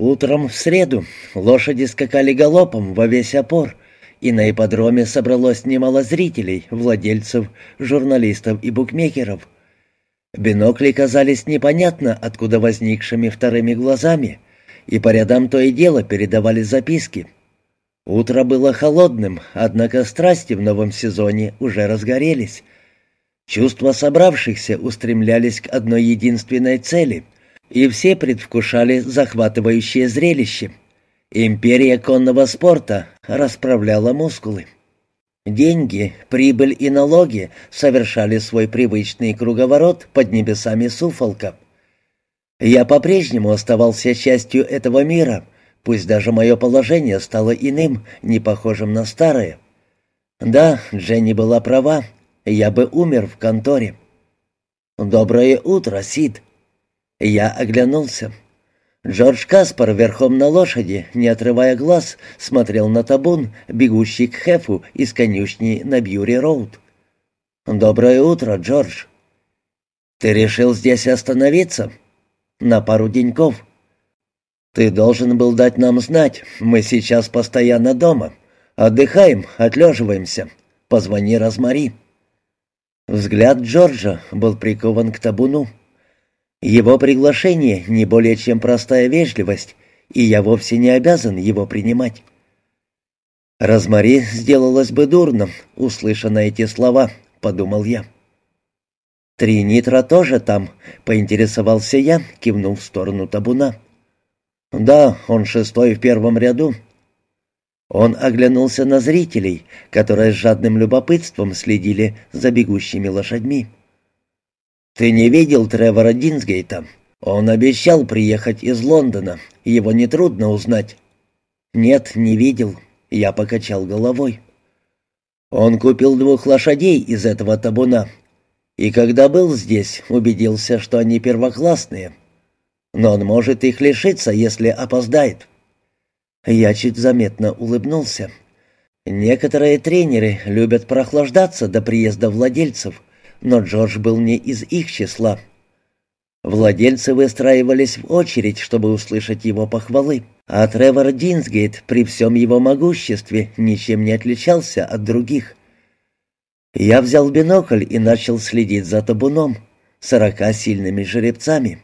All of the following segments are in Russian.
Утром в среду лошади скакали галопом во весь опор, и на ипподроме собралось немало зрителей, владельцев, журналистов и букмекеров. Бинокли казались непонятно откуда возникшими вторыми глазами, и по рядам то и дело передавали записки. Утро было холодным, однако страсти в новом сезоне уже разгорелись. Чувства собравшихся устремлялись к одной единственной цели, и все предвкушали захватывающее зрелище. Империя конного спорта расправляла мускулы. Деньги, прибыль и налоги совершали свой привычный круговорот под небесами Суфолка. Я по-прежнему оставался частью этого мира, пусть даже мое положение стало иным, не похожим на старое. Да, Дженни была права, я бы умер в конторе. «Доброе утро, Сид!» Я оглянулся. Джордж Каспар верхом на лошади, не отрывая глаз, смотрел на табун, бегущий к Хефу из конюшни на Бьюри-Роуд. «Доброе утро, Джордж!» «Ты решил здесь остановиться?» «На пару деньков». «Ты должен был дать нам знать, мы сейчас постоянно дома. Отдыхаем, отлеживаемся. Позвони Розмари». Взгляд Джорджа был прикован к табуну. Его приглашение не более чем простая вежливость, и я вовсе не обязан его принимать. «Розмари сделалось бы дурно, услыша на эти слова», — подумал я. «Три нитра тоже там», — поинтересовался я, кивнув в сторону табуна. «Да, он шестой в первом ряду», он оглянулся на зрителей, которые с жадным любопытством следили за бегущими лошадьми. «Ты не видел Тревора Динсгейта? Он обещал приехать из Лондона. Его нетрудно узнать». «Нет, не видел». Я покачал головой. Он купил двух лошадей из этого табуна. И когда был здесь, убедился, что они первоклассные. Но он может их лишиться, если опоздает. Я чуть заметно улыбнулся. Некоторые тренеры любят прохлаждаться до приезда владельцев, но Джордж был не из их числа. Владельцы выстраивались в очередь, чтобы услышать его похвалы, а Тревор Динсгейт при всем его могуществе ничем не отличался от других. Я взял бинокль и начал следить за табуном, сорока сильными жеребцами.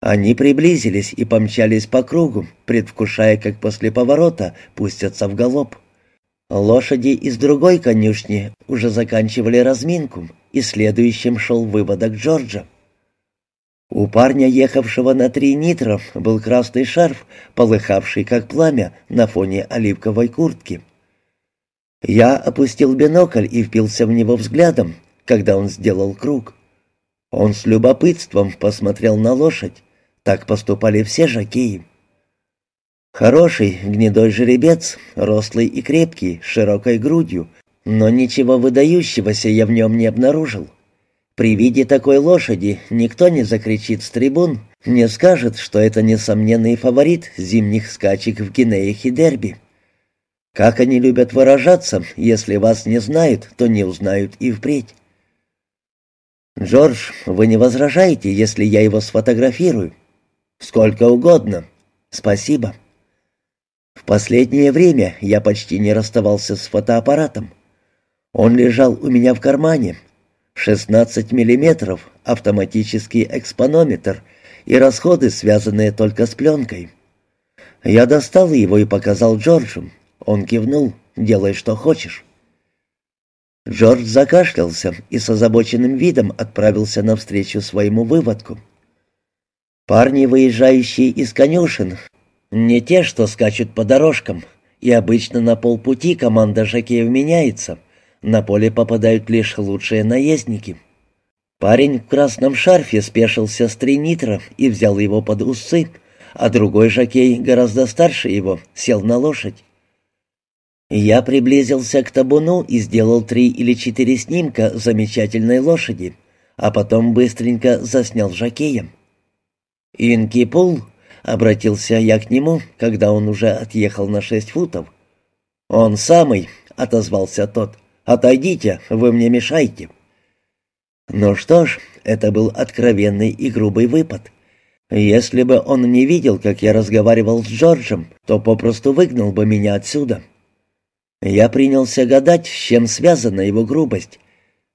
Они приблизились и помчались по кругу, предвкушая, как после поворота пустятся в галоп. Лошади из другой конюшни уже заканчивали разминку, и следующим шел выводок Джорджа. У парня, ехавшего на три нитра, был красный шарф, полыхавший как пламя на фоне оливковой куртки. Я опустил бинокль и впился в него взглядом, когда он сделал круг. Он с любопытством посмотрел на лошадь, так поступали все жокеи. Хороший, гнедой жеребец, рослый и крепкий, с широкой грудью, но ничего выдающегося я в нем не обнаружил. При виде такой лошади никто не закричит с трибун, не скажет, что это несомненный фаворит зимних скачек в Гинеях и Дерби. Как они любят выражаться, если вас не знают, то не узнают и впредь. «Джордж, вы не возражаете, если я его сфотографирую?» «Сколько угодно. Спасибо». В последнее время я почти не расставался с фотоаппаратом. Он лежал у меня в кармане. 16 миллиметров, автоматический экспонометр и расходы, связанные только с пленкой. Я достал его и показал Джорджу. Он кивнул, делай что хочешь. Джордж закашлялся и с озабоченным видом отправился навстречу своему выводку. Парни, выезжающие из конюшен, не те, что скачут по дорожкам, и обычно на полпути команда жакеев меняется, на поле попадают лишь лучшие наездники. Парень в красном шарфе спешился с три и взял его под усы, а другой жакей, гораздо старше его, сел на лошадь. Я приблизился к табуну и сделал три или четыре снимка замечательной лошади, а потом быстренько заснял жакеем. «Инкипул?» — обратился я к нему, когда он уже отъехал на шесть футов. «Он самый», — отозвался тот. «Отойдите, вы мне мешаете». Ну что ж, это был откровенный и грубый выпад. Если бы он не видел, как я разговаривал с Джорджем, то попросту выгнал бы меня отсюда. Я принялся гадать, с чем связана его грубость.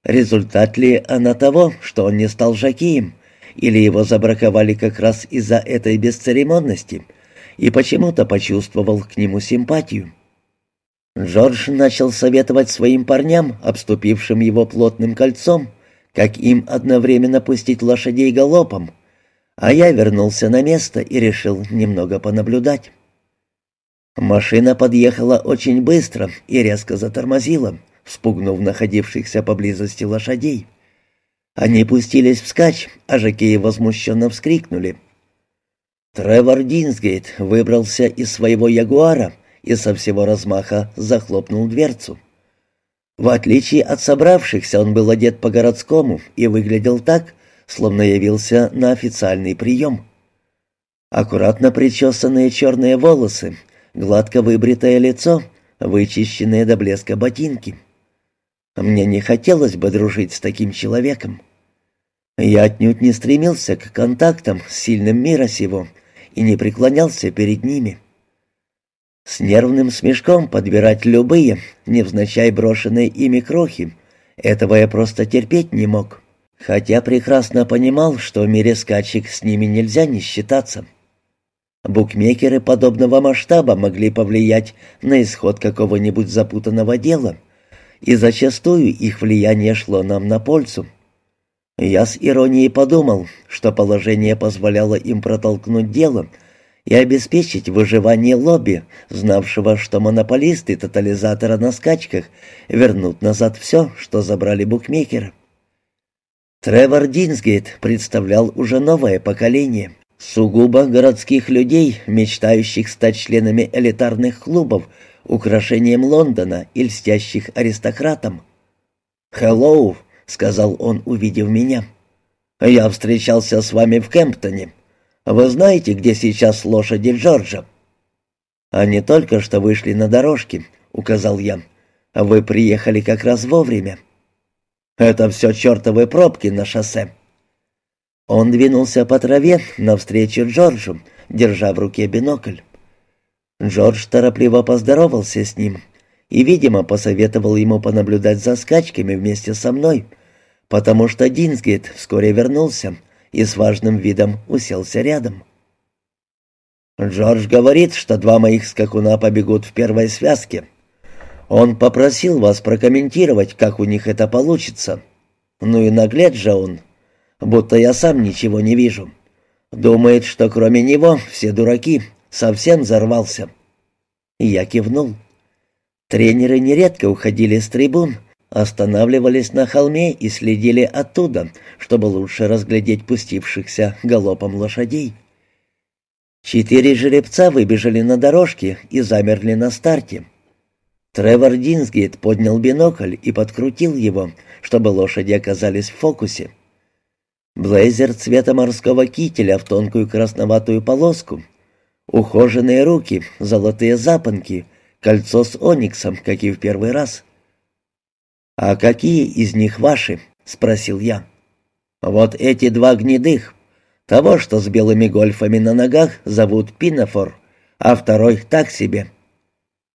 Результат ли она того, что он не стал жакеем, или его забраковали как раз из-за этой бесцеремонности, и почему-то почувствовал к нему симпатию. Джордж начал советовать своим парням, обступившим его плотным кольцом, как им одновременно пустить лошадей галопом, а я вернулся на место и решил немного понаблюдать. Машина подъехала очень быстро и резко затормозила, вспугнув находившихся поблизости лошадей. Они пустились вскачь, а жакеи возмущенно вскрикнули. Тревор Динсгейт выбрался из своего ягуара и со всего размаха захлопнул дверцу. В отличие от собравшихся, он был одет по-городскому и выглядел так, словно явился на официальный прием. Аккуратно причесанные черные волосы, гладко выбритое лицо, вычищенные до блеска ботинки. Мне не хотелось бы дружить с таким человеком. Я отнюдь не стремился к контактам с сильным мира сего и не преклонялся перед ними. С нервным смешком подбирать любые, невзначай брошенные ими крохи, этого я просто терпеть не мог хотя прекрасно понимал, что в мире скачек с ними нельзя не считаться. Букмекеры подобного масштаба могли повлиять на исход какого-нибудь запутанного дела, и зачастую их влияние шло нам на пользу. Я с иронией подумал, что положение позволяло им протолкнуть дело и обеспечить выживание лобби, знавшего, что монополисты тотализатора на скачках вернут назад все, что забрали букмекеры. Тревор Динсгейт представлял уже новое поколение, сугубо городских людей, мечтающих стать членами элитарных клубов, украшением Лондона и льстящих аристократам. «Хеллоу», — сказал он, увидев меня. «Я встречался с вами в Кемптоне. Вы знаете, где сейчас лошади Джорджа?» «Они только что вышли на дорожки», — указал я. «Вы приехали как раз вовремя». Это все чертовы пробки на шоссе». Он двинулся по траве навстречу Джорджу, держа в руке бинокль. Джордж торопливо поздоровался с ним и, видимо, посоветовал ему понаблюдать за скачками вместе со мной, потому что Динсгейт вскоре вернулся и с важным видом уселся рядом. «Джордж говорит, что два моих скакуна побегут в первой связке», он попросил вас прокомментировать, как у них это получится. Ну и наглед же он, будто я сам ничего не вижу. Думает, что кроме него все дураки, совсем взорвался. Я кивнул. Тренеры нередко уходили с трибун, останавливались на холме и следили оттуда, чтобы лучше разглядеть пустившихся галопом лошадей. Четыре жеребца выбежали на дорожке и замерли на старте. Тревор Динсгейт поднял бинокль и подкрутил его, чтобы лошади оказались в фокусе. Блейзер цвета морского кителя в тонкую красноватую полоску, ухоженные руки, золотые запонки, кольцо с ониксом, как и в первый раз. «А какие из них ваши?» — спросил я. «Вот эти два гнедых. Того, что с белыми гольфами на ногах, зовут Пинафор, а второй так себе».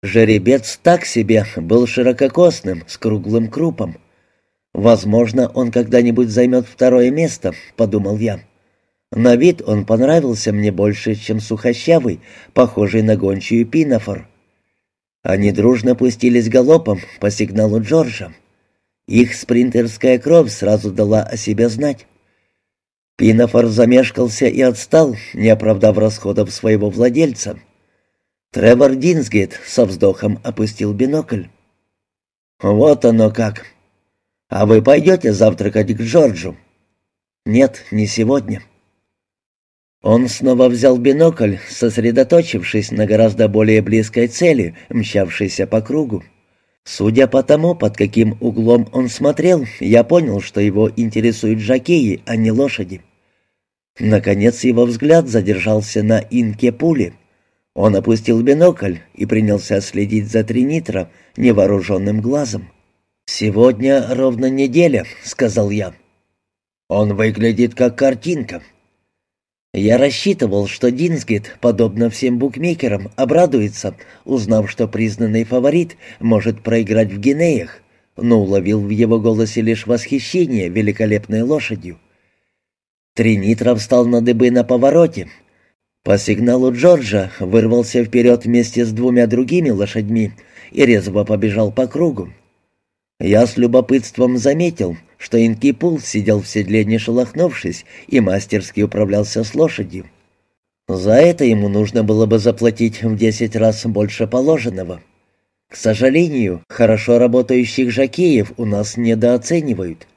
Жеребец так себе был ширококосным, с круглым крупом. «Возможно, он когда-нибудь займет второе место», — подумал я. На вид он понравился мне больше, чем сухощавый, похожий на гончую пинофор. Они дружно пустились галопом по сигналу Джорджа. Их спринтерская кровь сразу дала о себе знать. Пинофор замешкался и отстал, не оправдав расходов своего владельца. Тревор Динсгейт со вздохом опустил бинокль. «Вот оно как. А вы пойдете завтракать к Джорджу?» «Нет, не сегодня». Он снова взял бинокль, сосредоточившись на гораздо более близкой цели, мчавшейся по кругу. Судя по тому, под каким углом он смотрел, я понял, что его интересуют жакеи, а не лошади. Наконец его взгляд задержался на инке пули, он опустил бинокль и принялся следить за Тринитро невооруженным глазом. «Сегодня ровно неделя», — сказал я. «Он выглядит как картинка». Я рассчитывал, что Динсгейт, подобно всем букмекерам, обрадуется, узнав, что признанный фаворит может проиграть в Гинеях, но уловил в его голосе лишь восхищение великолепной лошадью. Тринитров встал на дыбы на повороте. По сигналу Джорджа вырвался вперед вместе с двумя другими лошадьми и резво побежал по кругу. Я с любопытством заметил, что Инкипул сидел в седле не шелохнувшись и мастерски управлялся с лошадью. За это ему нужно было бы заплатить в десять раз больше положенного. К сожалению, хорошо работающих жакеев у нас недооценивают.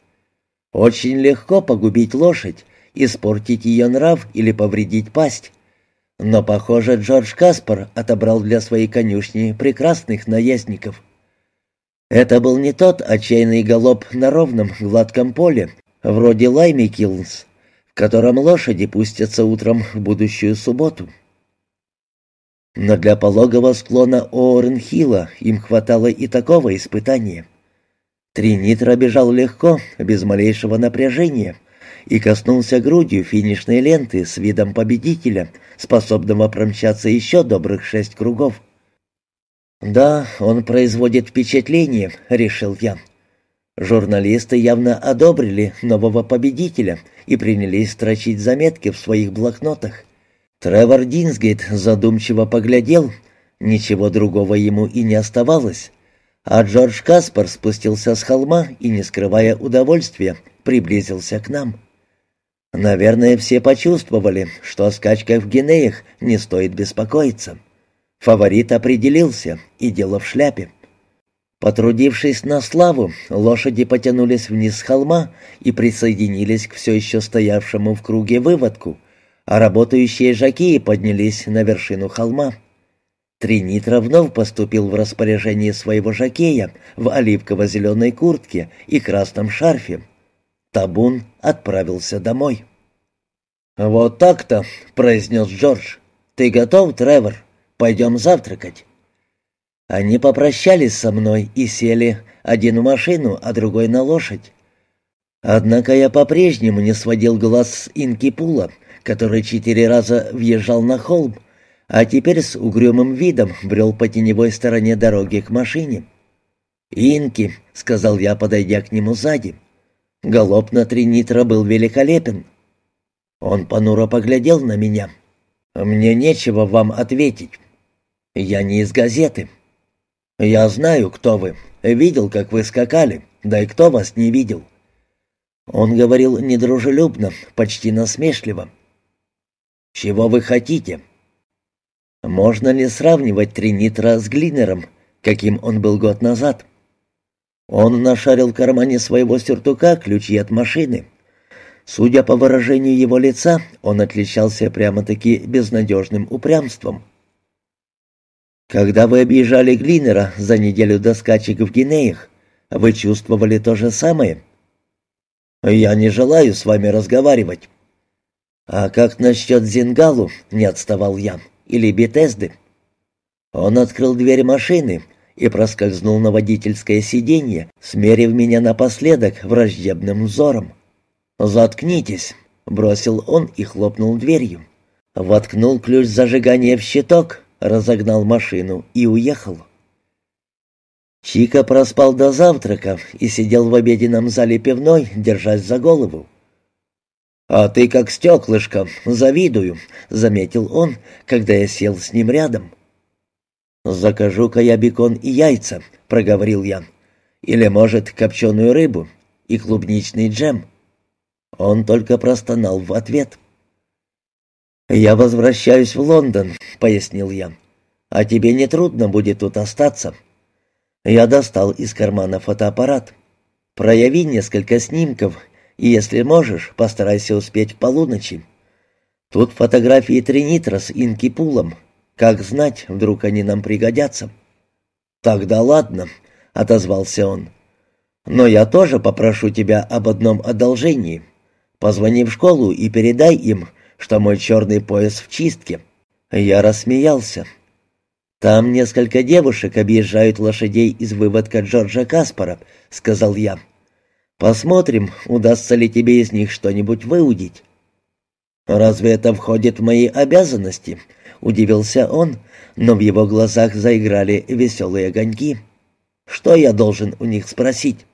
Очень легко погубить лошадь, испортить ее нрав или повредить пасть. Но, похоже, Джордж Каспар отобрал для своей конюшни прекрасных наездников. Это был не тот отчаянный галоп на ровном гладком поле, вроде Лайми Киллнс, в котором лошади пустятся утром в будущую субботу. Но для пологого склона Ооренхилла им хватало и такого испытания. Тринитра бежал легко, без малейшего напряжения, и коснулся грудью финишной ленты с видом победителя, способного промчаться еще добрых шесть кругов. «Да, он производит впечатление», — решил я. Журналисты явно одобрили нового победителя и принялись строчить заметки в своих блокнотах. Тревор Динсгейт задумчиво поглядел, ничего другого ему и не оставалось. А Джордж Каспар спустился с холма и, не скрывая удовольствия, приблизился к нам. Наверное, все почувствовали, что о скачках в Гинеях не стоит беспокоиться. Фаворит определился, и дело в шляпе. Потрудившись на славу, лошади потянулись вниз с холма и присоединились к все еще стоявшему в круге выводку, а работающие жакеи поднялись на вершину холма. Тринитра вновь поступил в распоряжение своего жакея в оливково-зеленой куртке и красном шарфе. Табун отправился домой. «Вот так-то», — произнес Джордж. «Ты готов, Тревор?» Пойдем завтракать». Они попрощались со мной и сели, один в машину, а другой на лошадь. Однако я по-прежнему не сводил глаз с Инкипула, который четыре раза въезжал на холм, а теперь с угрюмым видом брел по теневой стороне дороги к машине. «Инки», — сказал я, подойдя к нему сзади. Галоп на три нитра был великолепен. Он понуро поглядел на меня. «Мне нечего вам ответить. «Я не из газеты». «Я знаю, кто вы. Видел, как вы скакали. Да и кто вас не видел?» Он говорил недружелюбно, почти насмешливо. «Чего вы хотите?» «Можно ли сравнивать Тринитра с Глинером, каким он был год назад?» Он нашарил в кармане своего сюртука ключи от машины. Судя по выражению его лица, он отличался прямо-таки безнадежным упрямством. Когда вы объезжали Глинера за неделю до скачек в Гинеях, вы чувствовали то же самое? Я не желаю с вами разговаривать. А как насчет Зингалу, не отставал я, или Бетезды? Он открыл дверь машины и проскользнул на водительское сиденье, смерив меня напоследок враждебным взором. «Заткнитесь», — бросил он и хлопнул дверью. Воткнул ключ зажигания в щиток, разогнал машину и уехал. Чика проспал до завтрака и сидел в обеденном зале пивной, держась за голову. «А ты как стеклышко, завидую», — заметил он, когда я сел с ним рядом. «Закажу-ка я бекон и яйца», — проговорил я. «Или, может, копченую рыбу и клубничный джем». Он только простонал в ответ. «Я возвращаюсь в Лондон», — пояснил я. «А тебе не трудно будет тут остаться». Я достал из кармана фотоаппарат. «Прояви несколько снимков, и, если можешь, постарайся успеть к полуночи. Тут фотографии Тринитра с Инкипулом. Как знать, вдруг они нам пригодятся». «Тогда ладно», — отозвался он. «Но я тоже попрошу тебя об одном одолжении. Позвони в школу и передай им, что мой черный пояс в чистке. Я рассмеялся. «Там несколько девушек объезжают лошадей из выводка Джорджа Каспара», — сказал я. «Посмотрим, удастся ли тебе из них что-нибудь выудить». «Разве это входит в мои обязанности?» — удивился он, но в его глазах заиграли веселые огоньки. «Что я должен у них спросить?»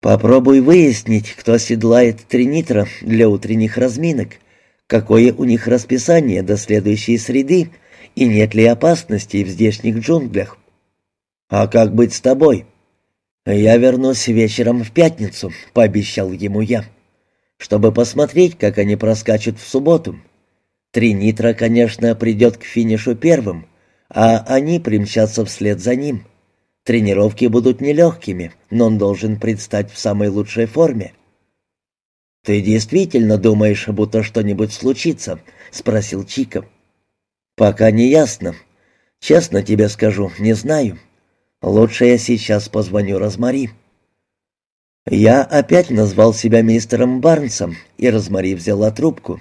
«Попробуй выяснить, кто седлает тринитро для утренних разминок, какое у них расписание до следующей среды и нет ли опасностей в здешних джунглях. А как быть с тобой?» «Я вернусь вечером в пятницу», — пообещал ему я чтобы посмотреть, как они проскачут в субботу. Три нитра, конечно, придет к финишу первым, а они примчатся вслед за ним. Тренировки будут нелегкими, но он должен предстать в самой лучшей форме. «Ты действительно думаешь, будто что-нибудь случится?» — спросил Чика. «Пока не ясно. Честно тебе скажу, не знаю. Лучше я сейчас позвоню Розмари». Я опять назвал себя мистером Барнсом, и Розмари взяла трубку.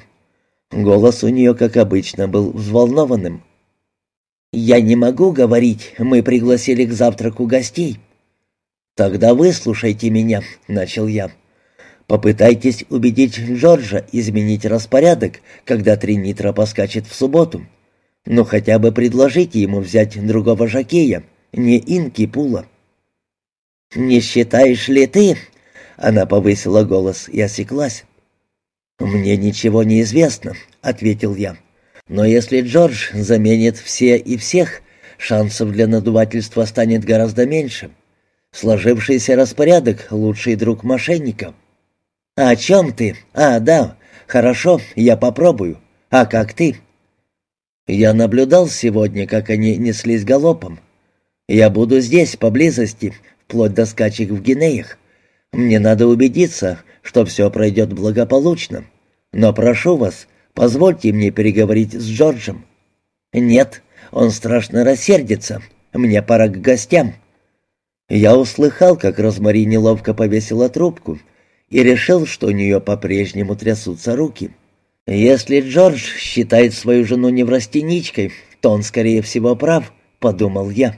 Голос у нее, как обычно, был взволнованным. «Я не могу говорить, мы пригласили к завтраку гостей». «Тогда выслушайте меня», — начал я. «Попытайтесь убедить Джорджа изменить распорядок, когда Тринитра поскачет в субботу. Но хотя бы предложите ему взять другого жакея, не Инки Пула». «Не считаешь ли ты, она повысила голос и осеклась. «Мне ничего не известно», — ответил я. «Но если Джордж заменит все и всех, шансов для надувательства станет гораздо меньше. Сложившийся распорядок — лучший друг мошенника». «А «О чем ты? А, да, хорошо, я попробую. А как ты?» «Я наблюдал сегодня, как они неслись галопом. Я буду здесь, поблизости, вплоть до скачек в Гинеях. Мне надо убедиться, что все пройдет благополучно. Но прошу вас, позвольте мне переговорить с Джорджем». «Нет, он страшно рассердится. Мне пора к гостям». Я услыхал, как Розмари неловко повесила трубку и решил, что у нее по-прежнему трясутся руки. «Если Джордж считает свою жену неврастеничкой, то он, скорее всего, прав», — подумал я.